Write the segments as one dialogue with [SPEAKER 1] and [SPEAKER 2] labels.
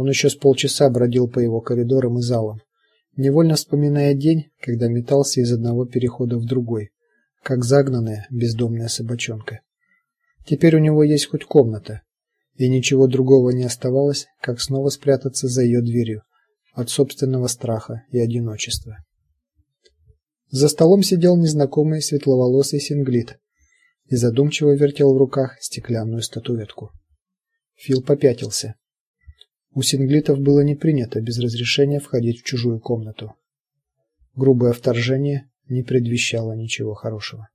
[SPEAKER 1] Он еще с полчаса бродил по его коридорам и залам, невольно вспоминая день, когда метался из одного перехода в другой, как загнанная бездомная собачонка. Теперь у него есть хоть комната, и ничего другого не оставалось, как снова спрятаться за ее дверью от собственного страха и одиночества. За столом сидел незнакомый светловолосый синглит и задумчиво вертел в руках стеклянную статуэтку. Фил попятился. У синглитов было не принято без разрешения входить в чужую комнату. Грубое вторжение не предвещало ничего хорошего.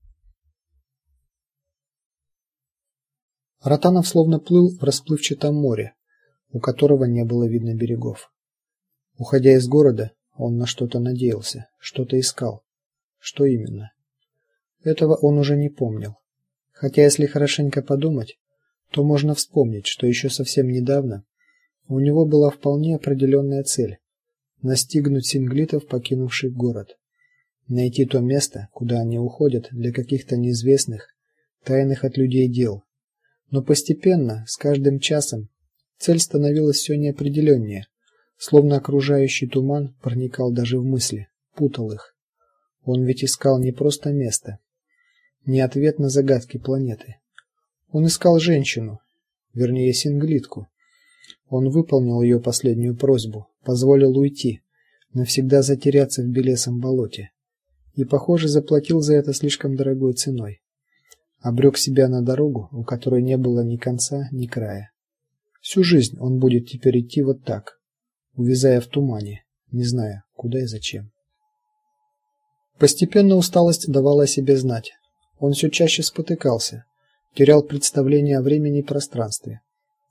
[SPEAKER 1] Ротанов словно плыл в расплывчатом море, у которого не было видно берегов. Уходя из города, он на что-то надеялся, что-то искал. Что именно? Этого он уже не помнил. Хотя если хорошенько подумать, то можно вспомнить, что еще совсем недавно у него была вполне определенная цель настигнуть синглитов, покинувших город. Найти то место, куда они уходят для каких-то неизвестных, тайных от людей дел. Но постепенно, с каждым часом, цель становилась все неопределеннее, словно окружающий туман проникал даже в мысли, путал их. Он ведь искал не просто место, не ответ на загадки планеты. Он искал женщину, вернее, синглитку, он выполнил ее последнюю просьбу, позволил уйти, навсегда затеряться в белесом болоте. И, похоже, заплатил за это слишком дорогой ценой. Обрек себя на дорогу, у которой не было ни конца, ни края. Всю жизнь он будет теперь идти вот так, увязая в тумане, не зная, куда и зачем. Постепенно усталость давала о себе знать. Он все чаще спотыкался, терял представление о времени и пространстве.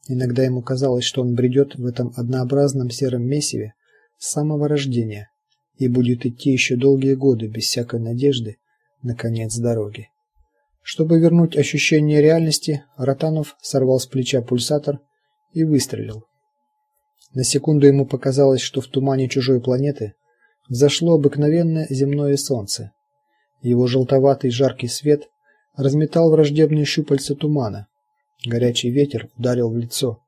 [SPEAKER 1] Иногда ему казалось, что он бредет в этом однообразном сером месиве с самого рождения и будет идти еще долгие годы без всякой надежды на конец дороги. Чтобы вернуть ощущение реальности, Ротанов сорвал с плеча пульсатор и выстрелил. На секунду ему показалось, что в тумане чужой планеты взошло обыкновенное земное солнце. Его желтоватый жаркий свет разметал враждебные щупальца тумана, Горячий ветер ударил в лицо,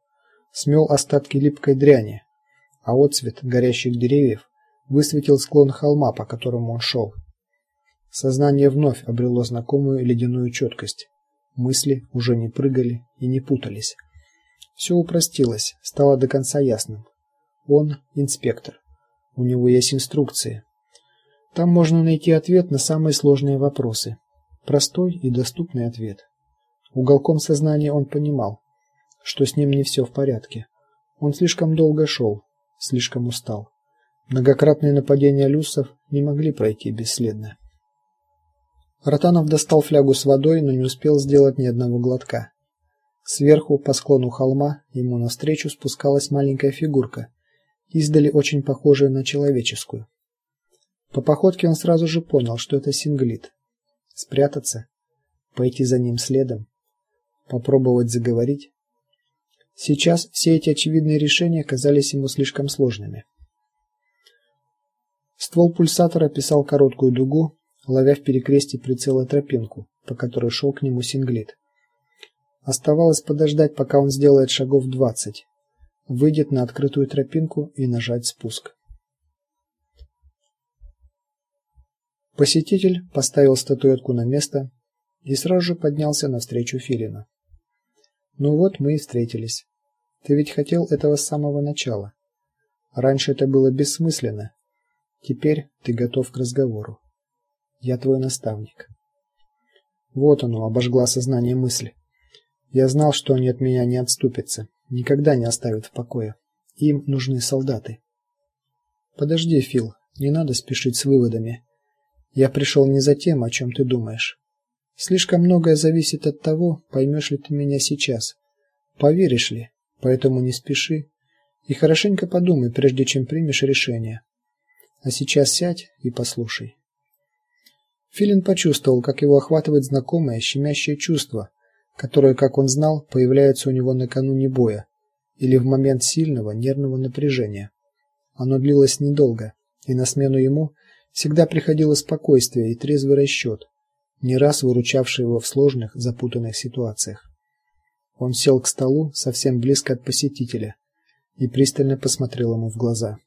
[SPEAKER 1] смел остатки липкой дряни, а отсвет горящих деревьев высветил склон холма, по которому он шел. Сознание вновь обрело знакомую ледяную четкость. Мысли уже не прыгали и не путались. Все упростилось, стало до конца ясным. Он инспектор. У него есть инструкции. Там можно найти ответ на самые сложные вопросы. Простой и доступный ответ. Уголком сознания он понимал, что с ним не все в порядке. Он слишком долго шел, слишком устал. Многократные нападения люссов не могли пройти бесследно. Ротанов достал флягу с водой, но не успел сделать ни одного глотка. Сверху по склону холма ему навстречу спускалась маленькая фигурка, издали очень похожая на человеческую. По походке он сразу же понял, что это синглит. Спрятаться, пойти за ним следом попробовать заговорить. Сейчас все эти очевидные решения казались ему слишком сложными. Ствол пульсатора писал короткую дугу, ловя в перекрестье прицела тропинку, по которой шел к нему синглит. Оставалось подождать, пока он сделает шагов двадцать, выйдет на открытую тропинку и нажать спуск. Посетитель поставил статуэтку на место и сразу же поднялся навстречу Филину. Ну вот мы и встретились. Ты ведь хотел этого с самого начала. Раньше это было бессмысленно. Теперь ты готов к разговору. Я твой наставник. Вот оно, обожгла сознание мысли. Я знал, что они от меня не отступятся, никогда не оставят в покое. Им нужны солдаты. Подожди, Фил, не надо спешить с выводами. Я пришел не за тем, о чем ты думаешь. Слишком многое зависит от того, поймешь ли ты меня сейчас. Поверишь ли? Поэтому не спеши и хорошенько подумай, прежде чем примешь решение. А сейчас сядь и послушай. Филин почувствовал, как его охватывает знакомое щемящее чувство, которое, как он знал, появляется у него накануне боя или в момент сильного нервного напряжения. Оно длилось недолго, и на смену ему всегда приходило спокойствие и трезвый расчет не раз выручавший его в сложных, запутанных ситуациях. Он сел к столу совсем близко от посетителя и пристально посмотрел ему в глаза.